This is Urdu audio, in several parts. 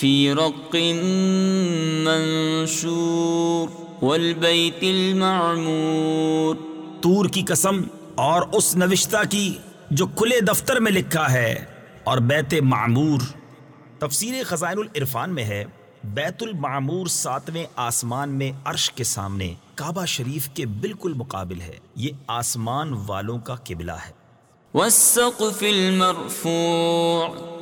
فی رق منشور والبیت المعمور. تور کی قسم اور اس نوشتہ کی جو کھلے دفتر میں لکھا ہے اور بیت معمور. تفسیر خزائن العرفان میں ہے بیت المعمور ساتویں آسمان میں عرش کے سامنے کعبہ شریف کے بالکل مقابل ہے۔ یہ آسمان والوں کا قبلہ ہے۔ والسقف المرفوع.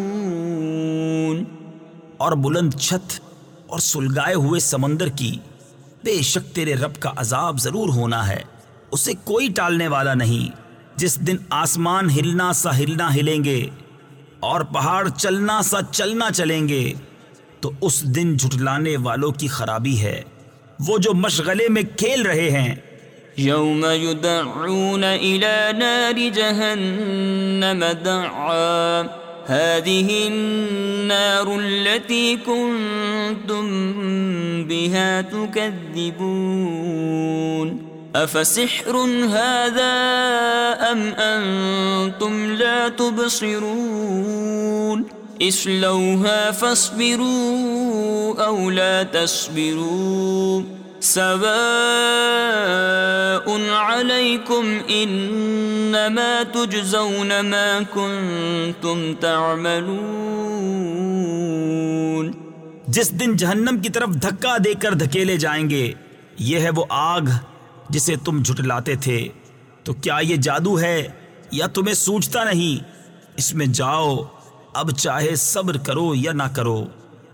اور بلند چھت اور سلگائے ہوئے سمندر کی، بے شک تیرے رب کا عذاب ضرور ہونا ہے۔ اسے کوئی ٹالنے والا نہیں۔ جس دن آسمان ہلنا سا ہلنا ہلیں گے اور پہاڑ چلنا سا چلنا چلیں گے، تو اس دن جھٹلانے والوں کی خرابی ہے۔ وہ جو مشغلے میں کھیل رہے ہیں۔ یوم یدعون الى نار جہنم دعا۔ هذه النار التي كنتم بها تكذبون. أفسحر هذا أم أنتم لا تبصرون؟ اسلوها فاصبروا أو لا تصبروا. سواء عليكم انما تجزون ما كنتم تعملون. جس دن جہنم کی طرف دھکا دے کر دھکیلے جائیں گے، یہ ہے وہ آگ جسے تم جھٹلاتے تھے۔ تو کیا یہ جادو ہے یا تمہیں سوچتا نہیں؟ اس میں جاؤ، اب چاہے صبر کرو یا نہ کرو،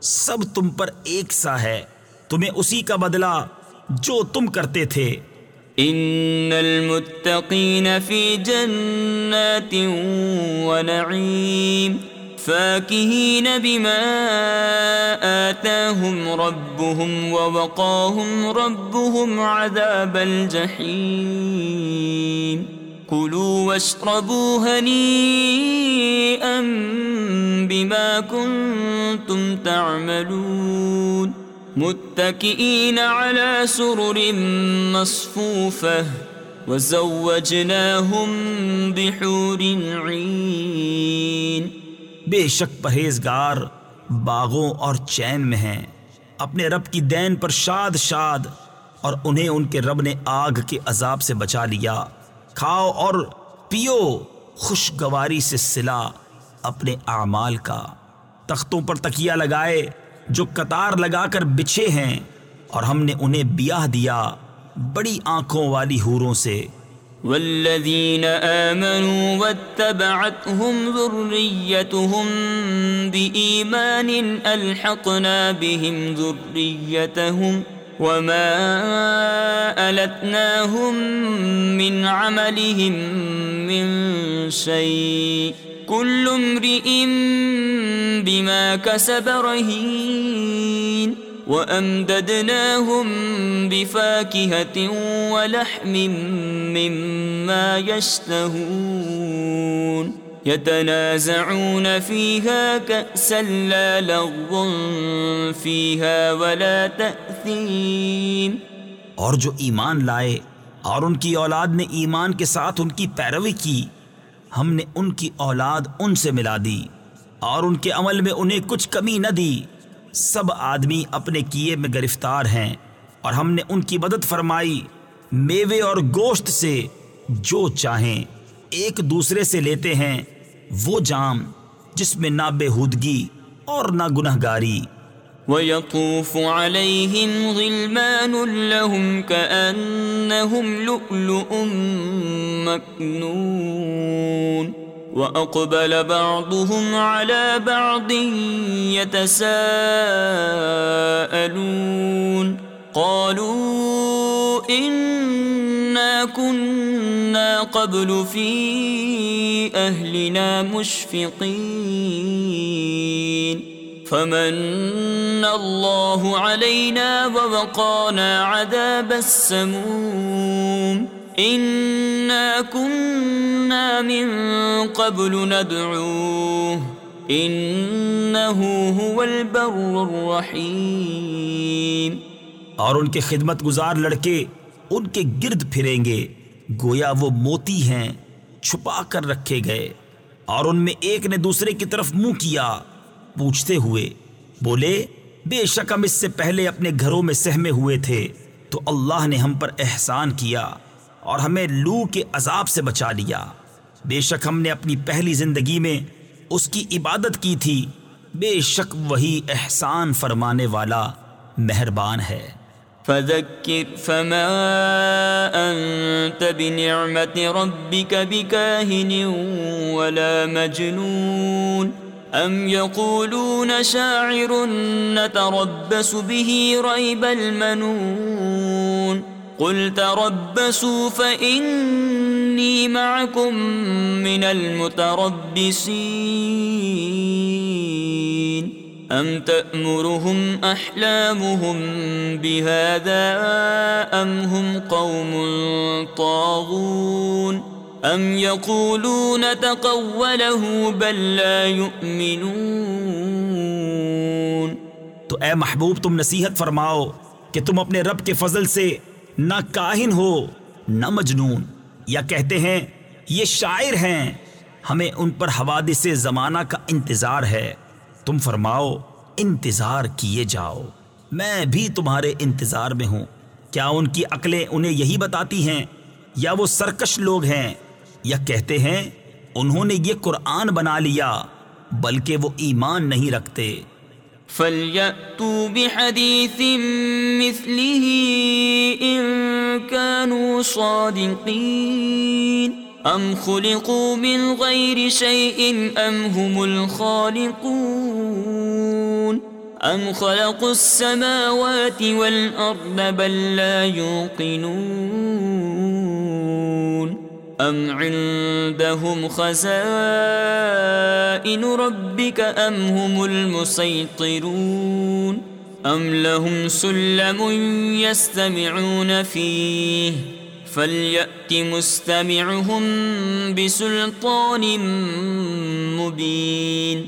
سب تم پر ایک سا ہے۔ تمہیں اسی کا بدلہ جو تم کرتے تھے۔ ان المتقین فی جنات ونعیم فاکہین بما آتاہم ربهم ووقاہم ربهم عذاب الجحیم کلوا واشربوا ہنیئا بما کنتم تعملون متكئين على سرر مصفوفة وزوجناهم بحور عين بے شک پرہیزگار باغوں اور چین میں ہیں۔ اپنے رب کی دین پر شاد شاد اور انہیں ان کے رب نے آگ کے عذاب سے بچا لیا۔ کھاؤ اور پیو خوشگواری سے سلا اپنے اعمال کا۔ تختوں پر تکیہ لگائے جو قطار لگا کر بچھے ہیں اور ہم نے انہیں بیاہ دیا بڑی آنکھوں والی حوروں سے۔ والذین آمنوا واتبعتهم ذريتهم بإيمان ألحقنا بهم ذريتهم وما ألتناهم من عملهم من شيء كل امرئ بما كسب رهين وأمددناهم بفاكهة ولحم مما يشتهون يتنازعون فيها كأسا لا لغو فيها ولا تأثيم اور جو ایمان لائے اور ان کی اولاد نے ایمان کے ساتھ ان کی پیروی کی ہم نے ان کی اولاد ان سے ملا دی اور ان کے عمل میں انہیں کچھ کمی نہ دی۔ سب آدمی اپنے کیے میں گرفتار ہیں اور ہم نے ان کی مدد فرمائی میوے اور گوشت سے جو چاہیں ایک دوسرے سے لیتے ہیں وہ جام جس میں نہ بے ہودگی اور نہ گنہ گاری ويطوف عليهم غلمان لهم كأنهم لؤلؤ مكنون وأقبل بعضهم على بعض يتساءلون قالوا إنا كنا قبل في أهلنا مشفقين فمن الله علينا ووقانا عذاب السموم. إنا كنا من قبل ندعوه. إنه هو البر الرحيم. اور ان کے خدمت گزار لڑکے ان کے گرد پھریں گے، گویا وہ موتی ہیں، چھپا کر رکھے گئے۔ اور ان میں ایک نے دوسرے کی طرف منہ کیا۔ پوچھتے ہوئے بولے، بے شک ہم اس سے پہلے اپنے گھروں میں سہمے ہوئے تھے، تو اللہ نے ہم پر احسان کیا اور ہمیں لو کے عذاب سے بچا لیا۔ بے شک ہم نے اپنی پہلی زندگی میں اس کی عبادت کی تھی۔ بے شک وہی احسان فرمانے والا مہربان ہے۔ فذكر فما أنت بنعمة ربك بكاهن ولا مجنون۔ أم يقولون شاعر نتربس به ريب المنون قل تربسوا فإني معكم من المتربسين أم تأمرهم أحلامهم بهذا أم هم قوم طاغون ام یقولون تقوله بل لا یؤمنون تو اے محبوب، تم نصیحت فرماؤ کہ تم اپنے رب کے فضل سے نہ کاہن ہو، نہ مجنون۔ یا کہتے ہیں، یہ شاعر ہیں، ہمیں ان پر حوادث زمانہ کا انتظار ہے۔ تم فرماؤ، انتظار کیے جاؤ۔ میں بھی تمہارے انتظار میں ہوں۔ کیا ان کی عقلیں انہیں یہی بتاتی ہیں؟ یا وہ سرکش لوگ ہیں؟ یا کہتے ہیں، انہوں نے یہ قرآن بنا لیا، بلکہ وہ ایمان نہیں رکھتے۔ فَلْيَأْتُوا بِحَدِيثٍ مِثْلِهِ إِن كَانُوا صَادِقِينَ أَمْ خُلِقُوا مِنْ غَيْرِ شَيْءٍ أَمْ هُمُ الْخَالِقُونَ أَمْ خَلَقُوا السَّمَاوَاتِ وَالْأَرْضَ بَلْ لَا يُوقِنُونَ ام عندهم خزائن ربك ام هم المسيطرون ام لهم سلم يستمعون فيه فليأت مستمعهم بسلطان مبين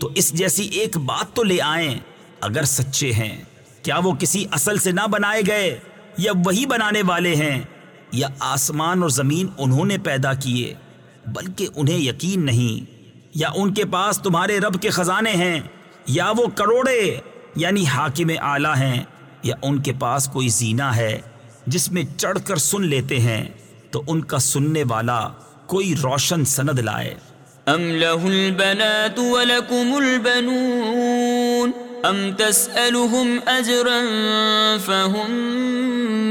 تو اس جیسی ایک بات تو لے آئیں۔ اگر سچے ہیں، کیا وہ کسی اصل سے نہ بنائے گئے یا وہی بنانے والے ہیں؟ یا آسمان اور زمین انہوں نے پیدا کیے، بلکہ انہیں یقین نہیں۔ یا ان کے پاس تمہارے رب کے خزانے ہیں، یا وہ کروڑے یعنی حاکم اعلیٰ ہیں، یا ان کے پاس کوئی زینہ ہے جس میں چڑھ کر سن لیتے ہیں، تو ان کا سننے والا کوئی روشن سند لائے۔ ام البنات البنون ام تسألهم اجرا فهم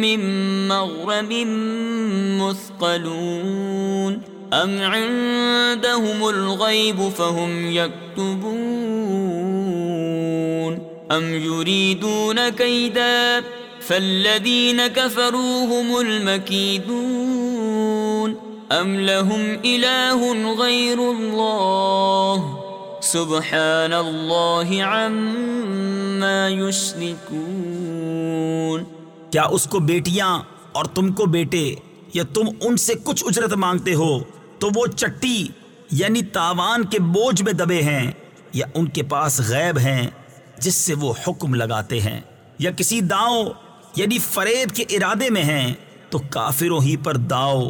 من مغرم مثقلون ام عندهم الغيب فهم يكتبون ام يريدون كيدا فالذين كفروا هم المكيدون ام لهم اله غير الله سبحان اللہ عما یشرکون۔ کیا اس کو بیٹیاں اور تم کو بیٹے یا تم ان سے کچھ اجرت مانگتے ہو تو وہ چٹی یعنی تاوان کے بوجھ میں دبے ہیں یا ان کے پاس غیب ہیں جس سے وہ حکم لگاتے ہیں یا کسی داؤں یعنی فریب کے ارادے میں ہیں تو کافروں ہی پر داؤ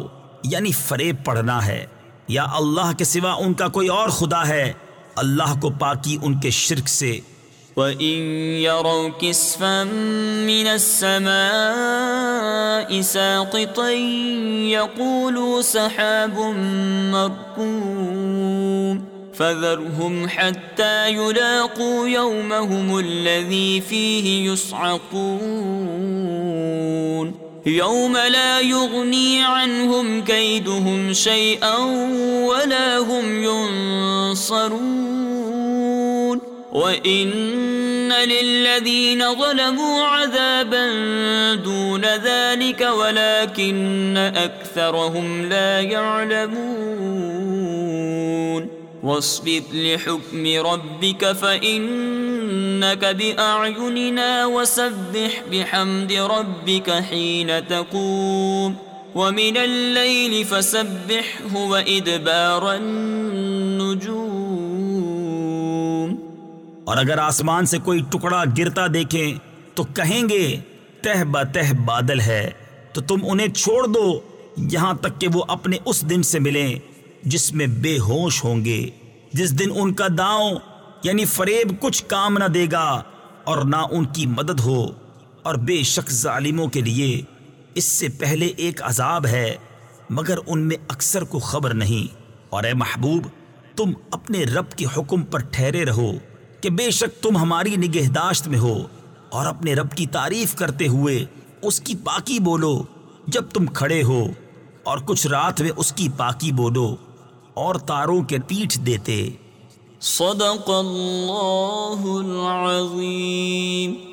یعنی فریب پڑھنا ہے یا اللہ کے سوا ان کا کوئی اور خدا ہے اللہ کو پاکی ان کے شرک سے۔ وَإِن يَرَوْ كِسْفًا مِّنَ السَّمَاءِ سَاقِطًا يَقُولُوا سَحَابٌ مَرْكُومٌ فذرهم حتى يلاقوا يومهم الذي فيه يصعقون يوم لا يغني عنهم كيدهم شيئا ولا هم ينصرون. وإن للذين ظلموا عذابا دون ذلك ولكن أكثرهم لا يعلمون. واصبر لحكم ربك فإنك بأعيننا وسبح بحمد ربك حين تقوم. ومن الليل فسبحه وإدبار النجوم. اور اگر آسمان سے کوئی ٹکڑا گرتا دیکھیں تو کہیں گے تہ بتہ بادل ہے، تو تم انہیں چھوڑ دو، یہاں تک کہ وہ اپنے اس دن سے ملیں۔ جس میں بے ہوش ہوں گے، جس دن ان کا داؤں یعنی فریب کچھ کام نہ دے گا اور نہ ان کی مدد ہو۔ اور بے شک ظالموں کے لیے اس سے پہلے ایک عذاب ہے، مگر ان میں اکثر کو خبر نہیں۔ اور اے محبوب، تم اپنے رب کے حکم پر ٹھہرے رہو کہ بے شک تم ہماری نگہداشت میں ہو۔ اور اپنے رب کی تعریف کرتے ہوئے اس کی پاکی بولو جب تم کھڑے ہو، اور کچھ رات میں اس کی پاکی بولو۔ اور تاروں کے پیٹھ دیتے۔ صدق اللہ العظیم۔